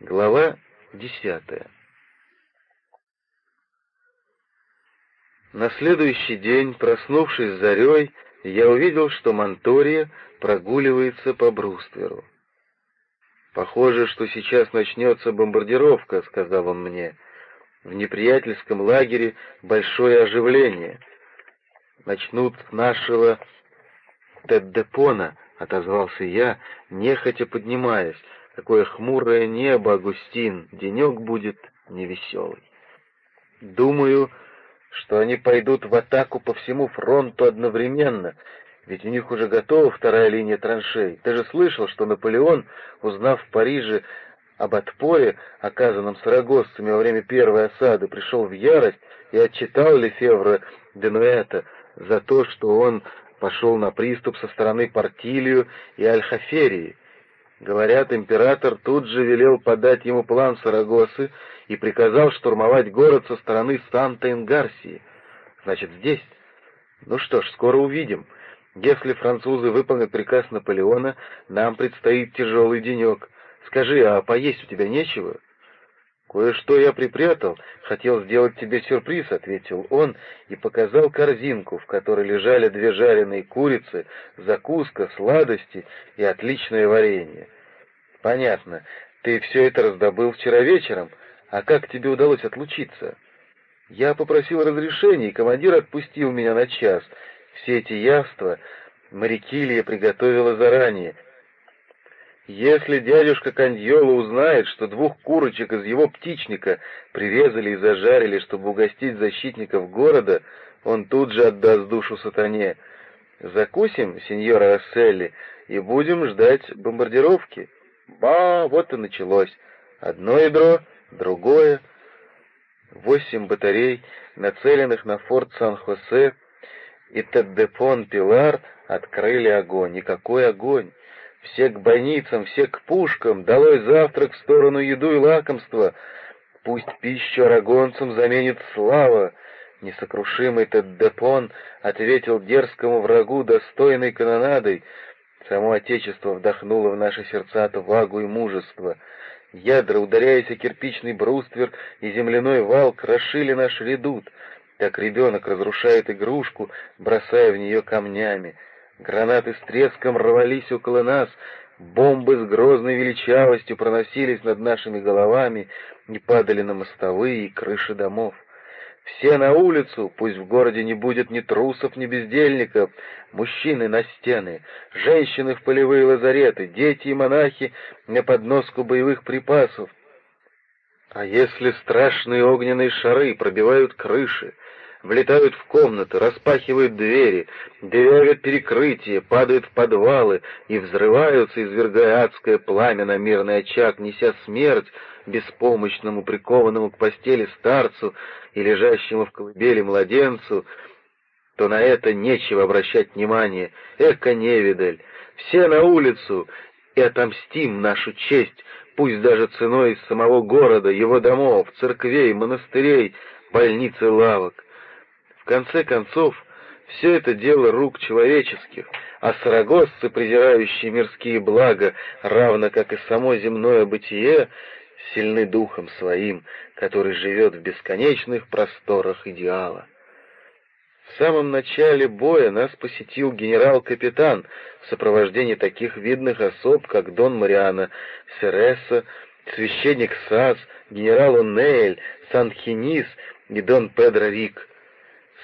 Глава десятая. На следующий день, проснувшись зарей, я увидел, что Монтория прогуливается по брустверу. «Похоже, что сейчас начнется бомбардировка», — сказал он мне. «В неприятельском лагере большое оживление. Начнут нашего Теддепона», — отозвался я, нехотя поднимаясь. Какое хмурое небо, Агустин, денек будет невеселый. Думаю, что они пойдут в атаку по всему фронту одновременно, ведь у них уже готова вторая линия траншей. Ты же слышал, что Наполеон, узнав в Париже об отпоре, оказанном сарагоссами во время первой осады, пришел в ярость и отчитал Лефевра Денуэта за то, что он пошел на приступ со стороны Партилию и Альхаферии. Говорят, император тут же велел подать ему план Сарагосы и приказал штурмовать город со стороны Санта-Ингарсии. Значит, здесь. Ну что ж, скоро увидим. Если французы выполнят приказ Наполеона, нам предстоит тяжелый денек. Скажи, а поесть у тебя нечего?» «Кое-что я припрятал, хотел сделать тебе сюрприз», — ответил он и показал корзинку, в которой лежали две жареные курицы, закуска, сладости и отличное варенье. «Понятно. Ты все это раздобыл вчера вечером. А как тебе удалось отлучиться?» «Я попросил разрешения, и командир отпустил меня на час. Все эти явства Марикилия приготовила заранее». Если дядюшка Кандьола узнает, что двух курочек из его птичника прирезали и зажарили, чтобы угостить защитников города, он тут же отдаст душу сатане. Закусим, сеньора Расселли, и будем ждать бомбардировки. Ба, вот и началось. Одно ядро, другое. Восемь батарей, нацеленных на форт Сан-Хосе, и Теддепон-Пилар открыли огонь. Никакой огонь. Все к больницам, все к пушкам, долой завтрак в сторону еду и лакомства. Пусть пищу арагонцам заменит слава. Несокрушимый Теддепон ответил дерзкому врагу достойной канонадой. Само Отечество вдохнуло в наши сердца отвагу и мужество. Ядра, ударяясь о кирпичный бруствер и земляной вал, крошили наш редут. Так ребенок разрушает игрушку, бросая в нее камнями. Гранаты с треском рвались около нас, бомбы с грозной величавостью проносились над нашими головами и падали на мостовые и крыши домов. Все на улицу, пусть в городе не будет ни трусов, ни бездельников, мужчины на стены, женщины в полевые лазареты, дети и монахи на подноску боевых припасов. А если страшные огненные шары пробивают крыши, влетают в комнаты, распахивают двери, дырявят перекрытия, падают в подвалы и взрываются, извергая адское пламя на мирный очаг, неся смерть беспомощному, прикованному к постели старцу и лежащему в колыбели младенцу, то на это нечего обращать внимание. Эка невидаль! Все на улицу и отомстим нашу честь, пусть даже ценой из самого города, его домов, церквей, монастырей, больниц и лавок конце концов, все это дело рук человеческих, а сарагосцы, презирающие мирские блага, равно как и само земное бытие, сильны духом своим, который живет в бесконечных просторах идеала. В самом начале боя нас посетил генерал-капитан в сопровождении таких видных особ, как Дон Мариано Сереса, священник Сас, генерал Онейль, Сан-Хинис и Дон Педро Рик.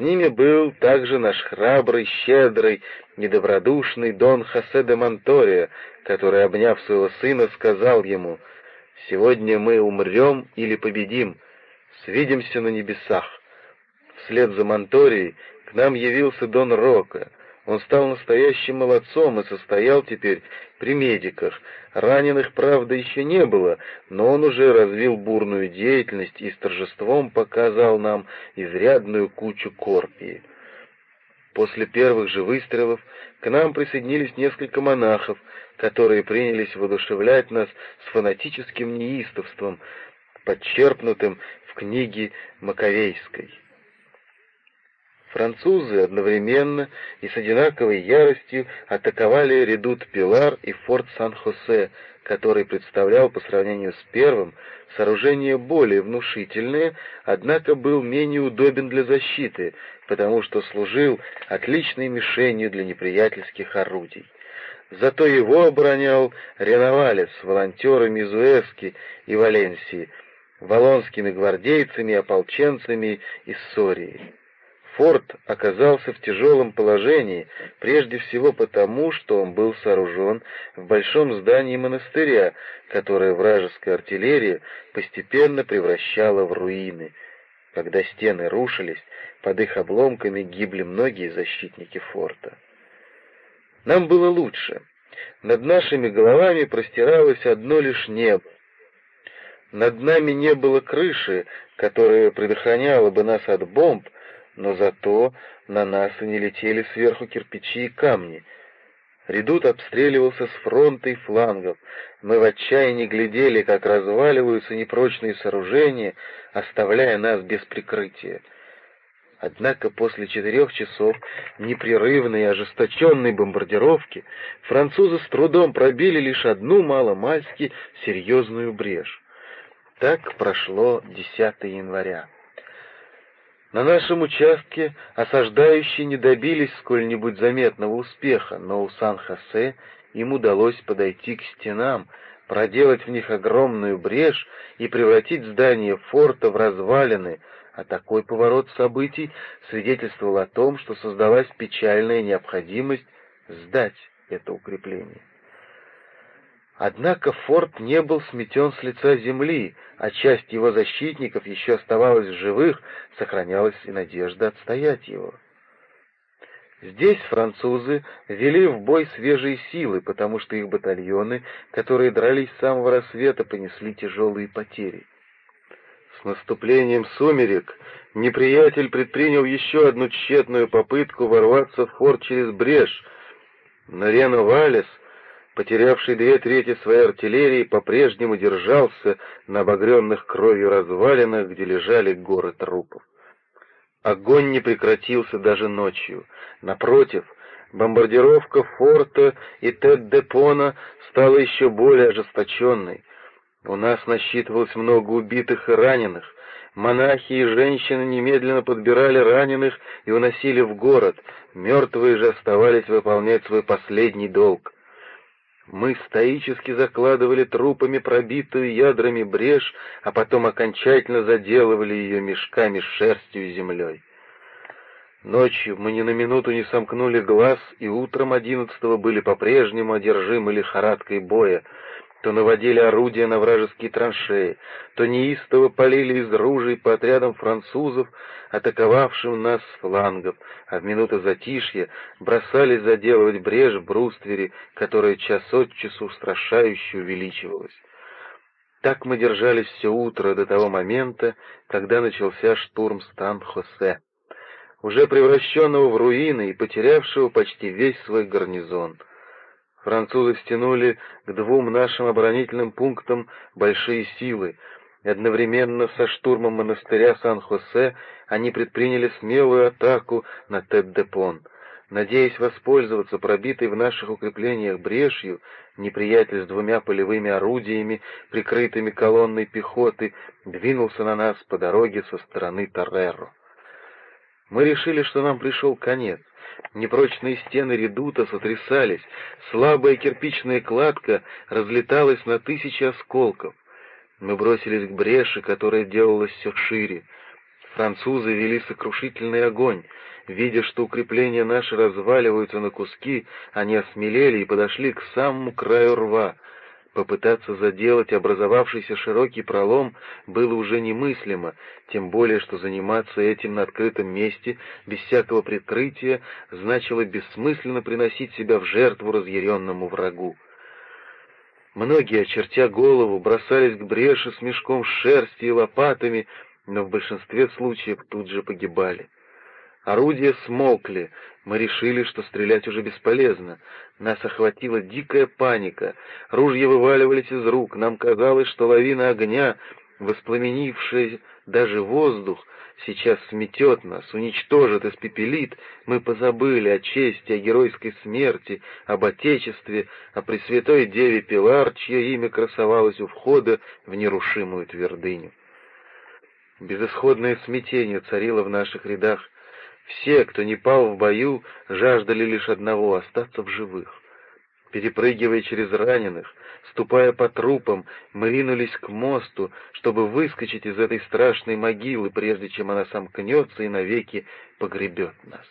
Ними был также наш храбрый, щедрый, недобродушный Дон Хосе де Монтория, который, обняв своего сына, сказал ему, «Сегодня мы умрем или победим, свидимся на небесах». Вслед за Монторией к нам явился Дон Рока, он стал настоящим молодцом и состоял теперь при медиках. Раненых, правда, еще не было, но он уже развил бурную деятельность и с торжеством показал нам изрядную кучу корпии. После первых же выстрелов к нам присоединились несколько монахов, которые принялись воодушевлять нас с фанатическим неистовством, подчерпнутым в книге Маковейской. Французы одновременно и с одинаковой яростью атаковали редут Пилар и форт Сан-Хосе, который представлял по сравнению с первым сооружение более внушительное, однако был менее удобен для защиты, потому что служил отличной мишенью для неприятельских орудий. Зато его оборонял Реновалес, волонтеры Мизуэски и Валенсии, валонскими гвардейцами, ополченцами из Сории. Форт оказался в тяжелом положении, прежде всего потому, что он был сооружен в большом здании монастыря, которое вражеская артиллерия постепенно превращала в руины. Когда стены рушились, под их обломками гибли многие защитники форта. Нам было лучше. Над нашими головами простиралось одно лишь небо. Над нами не было крыши, которая предохраняла бы нас от бомб, но зато на нас и не летели сверху кирпичи и камни. Редут обстреливался с фронта и флангов. Мы в отчаянии глядели, как разваливаются непрочные сооружения, оставляя нас без прикрытия. Однако после четырех часов непрерывной и ожесточенной бомбардировки французы с трудом пробили лишь одну маломальски серьезную брешь. Так прошло 10 января. На нашем участке осаждающие не добились сколь-нибудь заметного успеха, но у Сан-Хосе им удалось подойти к стенам, проделать в них огромную брешь и превратить здание форта в развалины, а такой поворот событий свидетельствовал о том, что создалась печальная необходимость сдать это укрепление. Однако форт не был сметен с лица земли, а часть его защитников еще оставалась в живых, сохранялась и надежда отстоять его. Здесь французы вели в бой свежие силы, потому что их батальоны, которые дрались с самого рассвета, понесли тяжелые потери. С наступлением сумерек неприятель предпринял еще одну тщетную попытку ворваться в форт через брешь, но Рено Валес потерявший две трети своей артиллерии, по-прежнему держался на обогренных кровью развалинах, где лежали горы трупов. Огонь не прекратился даже ночью. Напротив, бомбардировка форта и Тет-Депона стала еще более ожесточенной. У нас насчитывалось много убитых и раненых. Монахи и женщины немедленно подбирали раненых и уносили в город. Мертвые же оставались выполнять свой последний долг. Мы стоически закладывали трупами пробитую ядрами брешь, а потом окончательно заделывали ее мешками с шерстью и землей. Ночью мы ни на минуту не сомкнули глаз, и утром одиннадцатого были по-прежнему одержимы лихорадкой боя то наводили орудия на вражеские траншеи, то неистово полили из ружей по отрядам французов, атаковавшим нас с флангов, а в минуты затишья бросались заделывать брешь в бруствере, которая час от часу устрашающе увеличивалась. Так мы держались все утро до того момента, когда начался штурм Стан-Хосе, уже превращенного в руины и потерявшего почти весь свой гарнизон — Французы стянули к двум нашим оборонительным пунктам большие силы. Одновременно со штурмом монастыря Сан-Хосе они предприняли смелую атаку на Тет-Депон. Надеясь воспользоваться пробитой в наших укреплениях брешью, неприятель с двумя полевыми орудиями, прикрытыми колонной пехоты, двинулся на нас по дороге со стороны Торреро. Мы решили, что нам пришел конец. Непрочные стены редута сотрясались, слабая кирпичная кладка разлеталась на тысячи осколков. Мы бросились к бреши, которая делалась все шире. Французы вели сокрушительный огонь. Видя, что укрепления наши разваливаются на куски, они осмелели и подошли к самому краю рва — Попытаться заделать образовавшийся широкий пролом было уже немыслимо, тем более что заниматься этим на открытом месте, без всякого прикрытия, значило бессмысленно приносить себя в жертву разъяренному врагу. Многие, очертя голову, бросались к бреши с мешком шерсти и лопатами, но в большинстве случаев тут же погибали. Орудия смолкли, мы решили, что стрелять уже бесполезно. Нас охватила дикая паника, ружья вываливались из рук, нам казалось, что лавина огня воспламенивший даже воздух, сейчас сметет нас, уничтожит, испепелит, мы позабыли о чести, о геройской смерти, об Отечестве, о Пресвятой Деве Пилар, чье имя красовалось у входа в нерушимую твердыню. Безысходное смятение царило в наших рядах. Все, кто не пал в бою, жаждали лишь одного — остаться в живых. Перепрыгивая через раненых, ступая по трупам, мы ринулись к мосту, чтобы выскочить из этой страшной могилы, прежде чем она сомкнется и навеки погребет нас.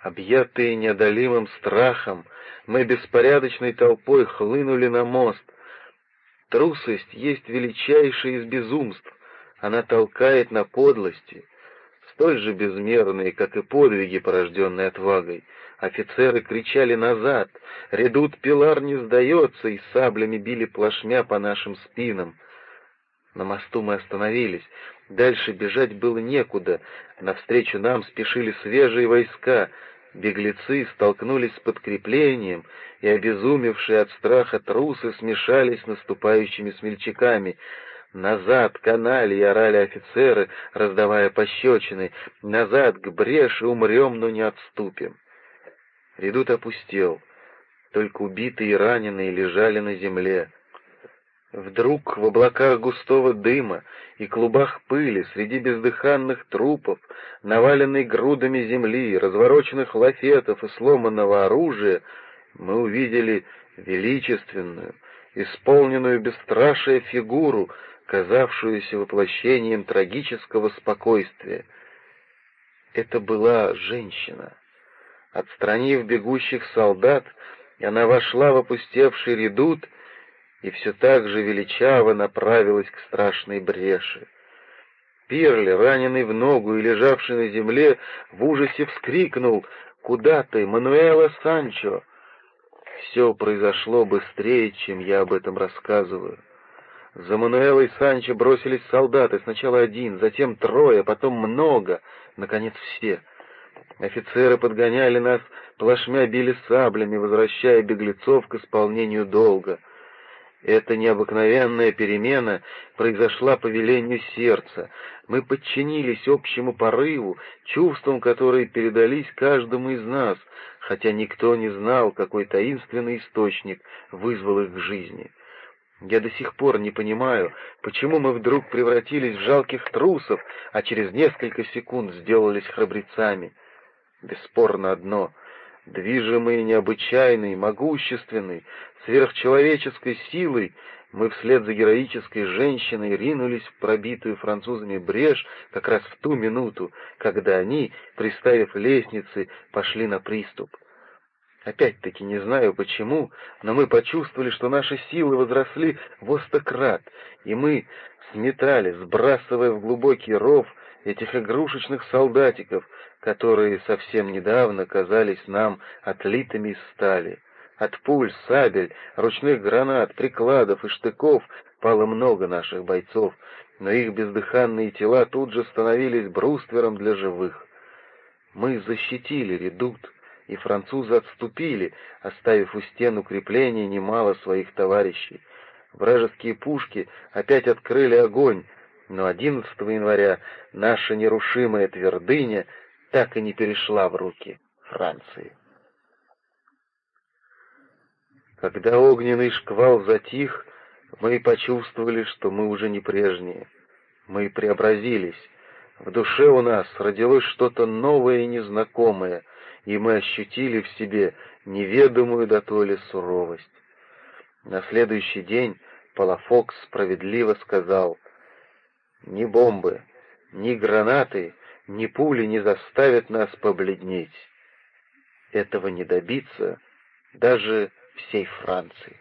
Объятые неодолимым страхом, мы беспорядочной толпой хлынули на мост. Трусость есть величайшее из безумств, она толкает на подлости, столь же безмерные, как и подвиги, порожденные отвагой — Офицеры кричали назад, редут Пилар не сдается, и саблями били плашмя по нашим спинам. На мосту мы остановились. Дальше бежать было некуда. Навстречу нам спешили свежие войска. Беглецы столкнулись с подкреплением, и обезумевшие от страха трусы смешались с наступающими смельчаками. «Назад, канали!» — орали офицеры, раздавая пощечины. «Назад, к бреши, умрем, но не отступим!» Редут опустел. Только убитые и раненые лежали на земле. Вдруг в облаках густого дыма и клубах пыли, среди бездыханных трупов, наваленной грудами земли, развороченных лафетов и сломанного оружия, мы увидели величественную, исполненную бесстрашие фигуру, казавшуюся воплощением трагического спокойствия. Это была женщина. Отстранив бегущих солдат, она вошла в опустевший редут и все так же величаво направилась к страшной бреши. Пирли, раненый в ногу и лежавший на земле, в ужасе вскрикнул «Куда ты, Мануэла Санчо?» Все произошло быстрее, чем я об этом рассказываю. За Мануэлой Санчо бросились солдаты, сначала один, затем трое, потом много, наконец все — Офицеры подгоняли нас, плашмя били саблями, возвращая беглецов к исполнению долга. Эта необыкновенная перемена произошла по велению сердца. Мы подчинились общему порыву, чувствам, которые передались каждому из нас, хотя никто не знал, какой таинственный источник вызвал их к жизни. Я до сих пор не понимаю, почему мы вдруг превратились в жалких трусов, а через несколько секунд сделались храбрецами. Бесспорно одно — движимые необычайной, могущественной, сверхчеловеческой силой, мы вслед за героической женщиной ринулись в пробитую французами брешь как раз в ту минуту, когда они, приставив лестницы, пошли на приступ. Опять-таки не знаю почему, но мы почувствовали, что наши силы возросли в остократ, и мы сметали, сбрасывая в глубокий ров этих игрушечных солдатиков, которые совсем недавно казались нам отлитыми из стали. От пуль, сабель, ручных гранат, прикладов и штыков пало много наших бойцов, но их бездыханные тела тут же становились бруствером для живых. Мы защитили редут, и французы отступили, оставив у стен укрепления немало своих товарищей. Вражеские пушки опять открыли огонь, но 11 января наша нерушимая твердыня так и не перешла в руки Франции. Когда огненный шквал затих, мы почувствовали, что мы уже не прежние. Мы преобразились. В душе у нас родилось что-то новое и незнакомое, и мы ощутили в себе неведомую дотоле суровость. На следующий день Палафокс справедливо сказал, «Ни бомбы, ни гранаты ни пули не заставят нас побледнеть. Этого не добиться даже всей Франции.